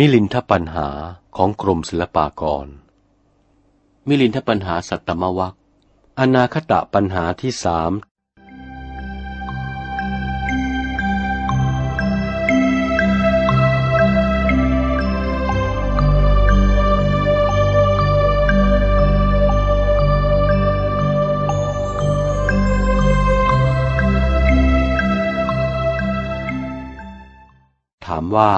มิลินทปัญหาของกรมศิลปากร มิลินทปัญหาสัตตมวัคอนาคตะปัญหาที่สามถามว่า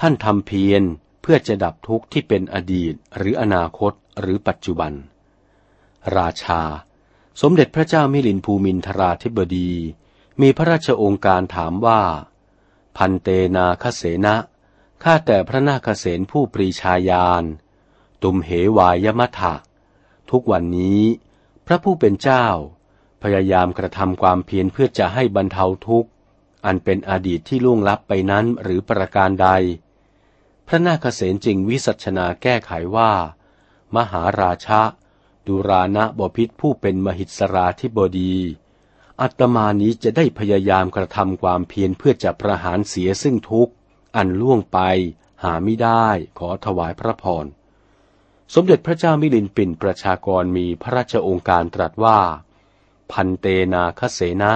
ท่านทำเพียรเพื่อจะดับทุกข์ที่เป็นอดีตหรืออนาคตหรือปัจจุบัน ราชา สมเด็จพระเจ้ามิลินภูมินทราธิบดี มีพระราชองค์การถามว่า พันเตนาคเสนะข้าแต่พระนาคเสนผู้ปรีชาญาณตุมเหวายมัทะทุกวันนี้ พระผู้เป็นเจ้า พยายามกระทำความเพียรเพื่อจะให้บรรเทาทุกข์ อันเป็นอดีตที่ล่วงลับไปนั้นหรือประการใด พระนาคเษนจึงวิสัชนาแก้ไขว่า มหาราชะดุรานะบพิษผู้เป็นมหิตสราธิบดี อัตมานี้จะได้พยายามกระทำความเพียรเพื่อจะประหารเสียซึ่งทุกข์ อันล่วงไป หาไม่ได้ขอถวายพระพร สมเด็จพระเจ้ามิลินปินประชากรมีพระราชองค์การตรัสว่า พันเตนาคเสนะ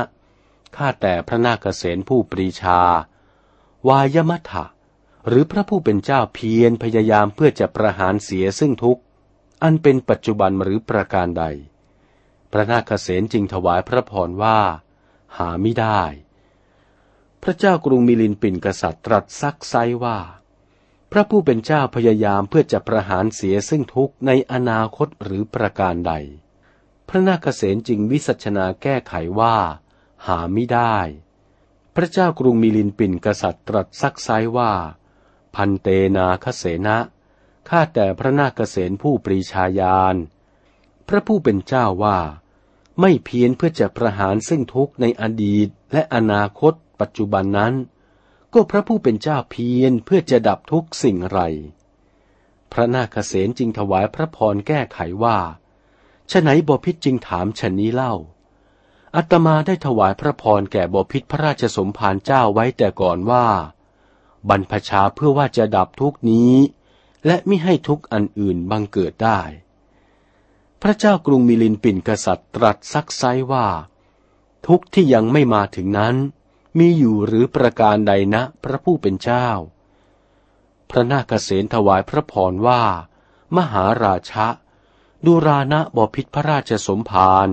ข้าแต่พระนาคเษนผู้ปรีชาวายมัทธะ หรือพระผู้เป็นเจ้าเพียรพยายามเพื่อจะประหารเสียซึ่งทุกข์ อันเป็นปัจจุบันหรือประการใด พระนาคเษนจึงถวายพระพรว่า หาไม่ได้ พระเจ้ากรุงมิลินปินกษัตริย์ตรัสซักไซว่า พระผู้เป็นเจ้าพยายามเพื่อจะประหารเสียซึ่งทุกข์ในอนาคตหรือประการใด พระนาคเษนจึงวิสัชนาแก้ไขว่า หาไม่ได้ พระเจ้ากรุงมิลินปินกษัตริย์ตรัสซักไซว่า พันเตนาคเสนะข้าแต่พระนาคเษนผู้ปรีชาญาณ พระผู้เป็นเจ้าว่า ไม่เพียรเพื่อจะประหารซึ่งทุกข์ในอดีตและอนาคตปัจจุบันนั้น ก็พระผู้เป็นเจ้าเพียรเพื่อจะดับทุกสิ่งไร พระนาคเษนจึงถวายพระพรแก้ไขว่าฉะไหนบพิษจึงถามฉันนี้เล่า อัตมาได้ถวายพระพรแก่บพิษพระราชสมภารเจ้าไว้แต่ก่อนว่า บรรพชาเพื่อว่าจะดับทุกนี้ และไม่ให้ทุกอันอื่นบังเกิดได้ พระเจ้ากรุงมิลินปินกษัตริย์ตรัสซักไซว่า ทุกที่ยังไม่มาถึงนั้น มีอยู่หรือประการใดนะพระผู้เป็นเจ้า พระนาคเษนถวายพระพรว่า มหาราชะดูรานะบพิษพระราชสมภาร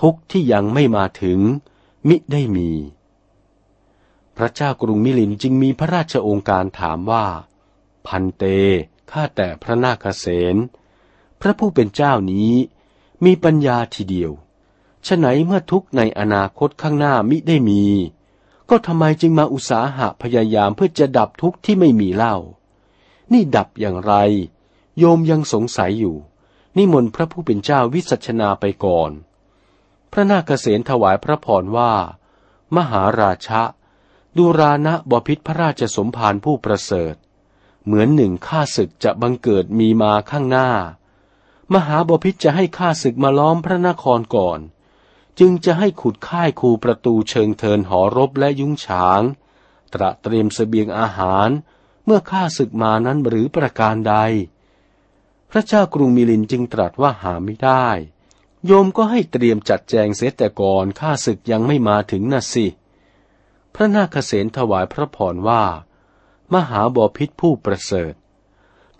ทุกที่ยังไม่มาถึง มิได้มี พระเจ้ากรุงมิลินจึงมีพระราชโองการถามว่า พันเต ข้าแต่พระนาคเษนพระผู้เป็นเจ้านี้มีปัญญาทีเดียวฉะไหนเมื่อทุกในอนาคตข้างหน้ามิได้มี ก็ทำไมจึงมาอุตสาหะพยายามเพื่อจะดับทุกข์ที่ไม่มีเล่า นี่ดับอย่างไร โยมยังสงสัยอยู่ นิมนต์พระผู้เป็นเจ้าวิสัชนาไปก่อน พระนาคเษนถวายพระพรว่า มหาราชะ ดูรานะบพิษพระราชสมภารผู้ประเสริฐ เหมือนหนึ่งข้าศึกจะบังเกิดมีมาข้างหน้า มหาบพิษจะให้ข้าศึกมาล้อมพระนครก่อน จึงจะให้ขุดค่ายคูประตูเชิงเทินหอรบและยุ้งฉาง ตระเตรียมสเสบียงอาหารเมื่อข้าศึกมานั้นหรือประการใด พระเจ้ากรุงมิลินจึงตรัสว่าหาไม่ได้ โยมก็ให้เตรียมจัดแจงเสียแต่ก่อนข้าศึกยังไม่มาถึงน่ะสิ พระนาคเษนถวายพระพรว่า มหาบอพิษผู้ประเสริฐ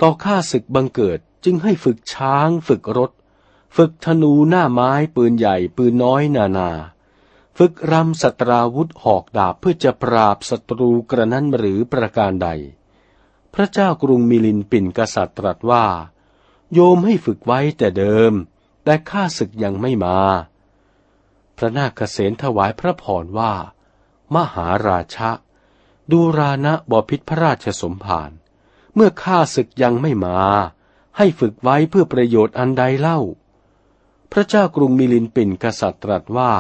ต่อข้าศึกบังเกิดจึงให้ฝึกช้าง ฝึกรถ ฝึกธนูหน้าไม้ปืนใหญ่ปืนน้อยนานา ฝึกรำสตราวุธหอกดาบเพื่อจะปราบศัตรูกระนั้นหรือประการใด พระเจ้ากรุงมิลินปินกษัตริย์ตรัสว่า โยมให้ฝึกไว้แต่เดิม แต่ข้าศึกยังไม่มา พระนาคเษนถวายพระพรว่า มหาราชะ ดูรานะบพิษพระราชสมภาร เมื่อข้าศึกยังไม่มา ให้ฝึกไว้เพื่อประโยชน์อันใดเล่า พระเจ้ากรุงมิลินปินกษัตริย์ตรัสว่า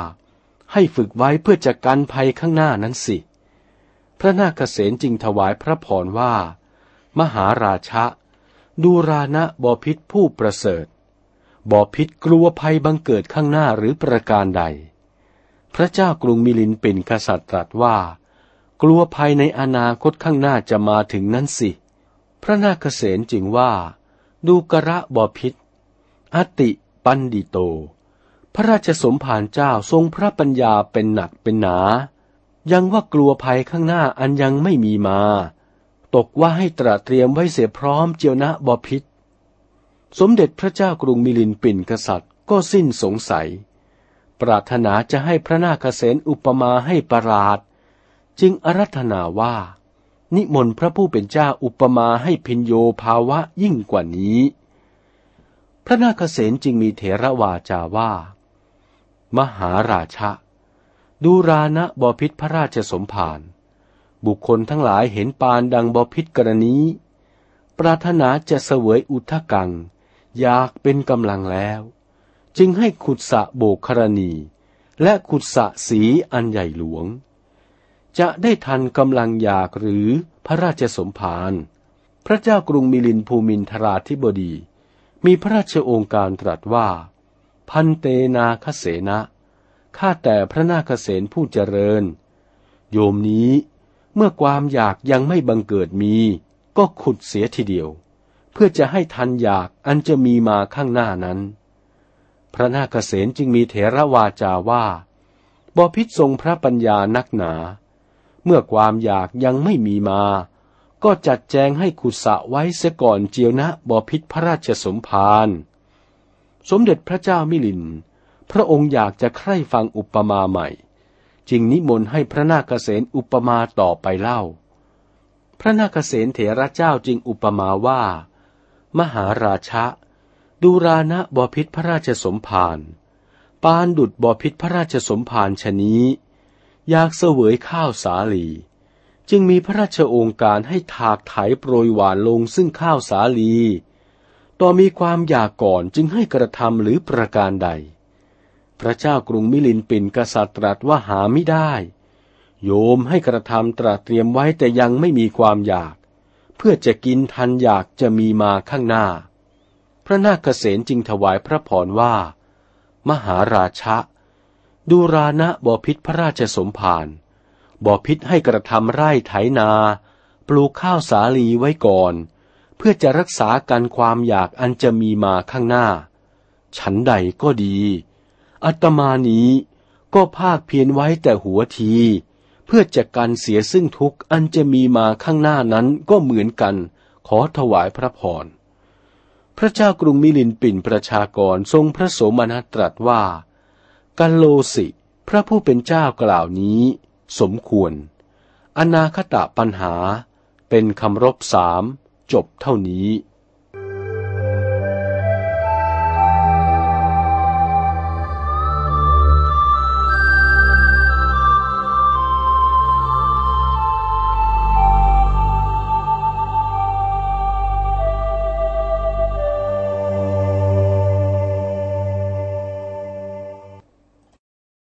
ให้ฝึกไว้เพื่อจะกันภัยข้างหน้านั้นสิ พระนาคเษนจึงถวายพระพรว่า มหาราชะ ดูรานะบอพิษผู้ประเสริฐบอพิษกลัวภัยบังเกิดข้างหน้าหรือประการใด พระเจ้ากรุงมิลินเป็นกษัตริย์ตรัสว่า กลัวภัยในอนาคตข้างหน้าจะมาถึงนั้นสิ พระนาคเษนจึงว่า ดูกระบอพิษ อติปันดิโต พระราชสมภารเจ้าทรงพระปัญญาเป็นหนักเป็นหนา ยังว่ากลัวภัยข้างหน้าอันยังไม่มีมา ตกว่าให้ตระเตรียมไว้เสียพร้อมเจียวนะบอพิษ สมเด็จพระเจ้ากรุงมิลินปินกษัตริย์ก็สิ้นสงสัย ปรารถนาจะให้พระนาคเษนอุปมาให้ประหลาด จึงอารัธนาว่า นิมนต์พระผู้เป็นเจ้าอุปมาให้พินโยภาวะยิ่งกว่านี้ พระนาคเษนจึงมีเถระวาจาว่า มหาราชะดูรานะบอพิษพระราชสมภารบุคคลทั้งหลายเห็นปานดังบอพิษกรณีปรารถนาจะเสวยอุทกัง อยากเป็นกำลังแล้ว จึงให้ขุดสะโบกครณี และขุดสะสีอันใหญ่หลวง จะได้ทันกำลังอยากหรือพระราชสมภารพระเจ้ากรุงมิลินภูมินทราธิบดี มีพระราชโองการตรัสว่า พันเตนาคเสนะข้าแต่พระนาคเสนผู้เจริญ โยมนี้เมื่อความอยากยังไม่บังเกิดมี ก็ขุดเสียทีเดียว เพื่อจะให้ทันอยากอันจะมีมาข้างหน้านั้น พระนาคเษนจึงมีเถระวาจาว่าบพิษทรงพระปัญญานักหนา เมื่อความอยากยังไม่มีมา ก็จัดแจงให้ขุดสะไว้เสียก่อนเจียวนะบพิษพระราชสมภารสมเด็จพระเจ้ามิลิน พระองค์อยากจะใคร่ฟังอุปมาใหม่ จึงนิมนต์ให้พระนาคเษนอุปมาต่อไปเล่า พระนาคเษนเถระเจ้าจึงอุปมาว่า มหาราชะ ดูรานะบอพิษพระราชสมภารปานดุดบอพิษพระราชสมภารชนี้ อยากเสวยข้าวสาลี จึงมีพระราชโองการให้ถากไถโปรยหวานลงซึ่งข้าวสาลี ต่อมีความอยากก่อนจึงให้กระทำหรือประการใด พระเจ้ากรุงมิลินปินกษัตริย์ตรัสว่าหาไม่ได้ โยมให้กระทำตรัสเตรียมไว้แต่ยังไม่มีความอยาก เพื่อจะกินทันอยากจะมีมาข้างหน้า พระนาคเษนจึงถวายพระพรว่า มหาราชะ ดูรานะบอพิษพระราชสมภารบอพิษให้กระทำไร่ไถนา ปลูกข้าวสาลีไว้ก่อน เพื่อจะรักษากันความอยากอันจะมีมาข้างหน้า ฉันใดก็ดี อัตมานี้ก็ภาคเพียรไว้แต่หัวที เพื่อจะกันเสียซึ่งทุกข์อันจะมีมาข้างหน้านั้นก็เหมือนกัน ขอถวายพระพร พระเจ้ากรุงมิลินปินประชากรทรงพระโสมนัสตรัสว่ากัลโลสิ พระผู้เป็นเจ้ากล่าวนี้ สมควร อนาคตะปัญหาเป็นคำรบสามจบเท่านี้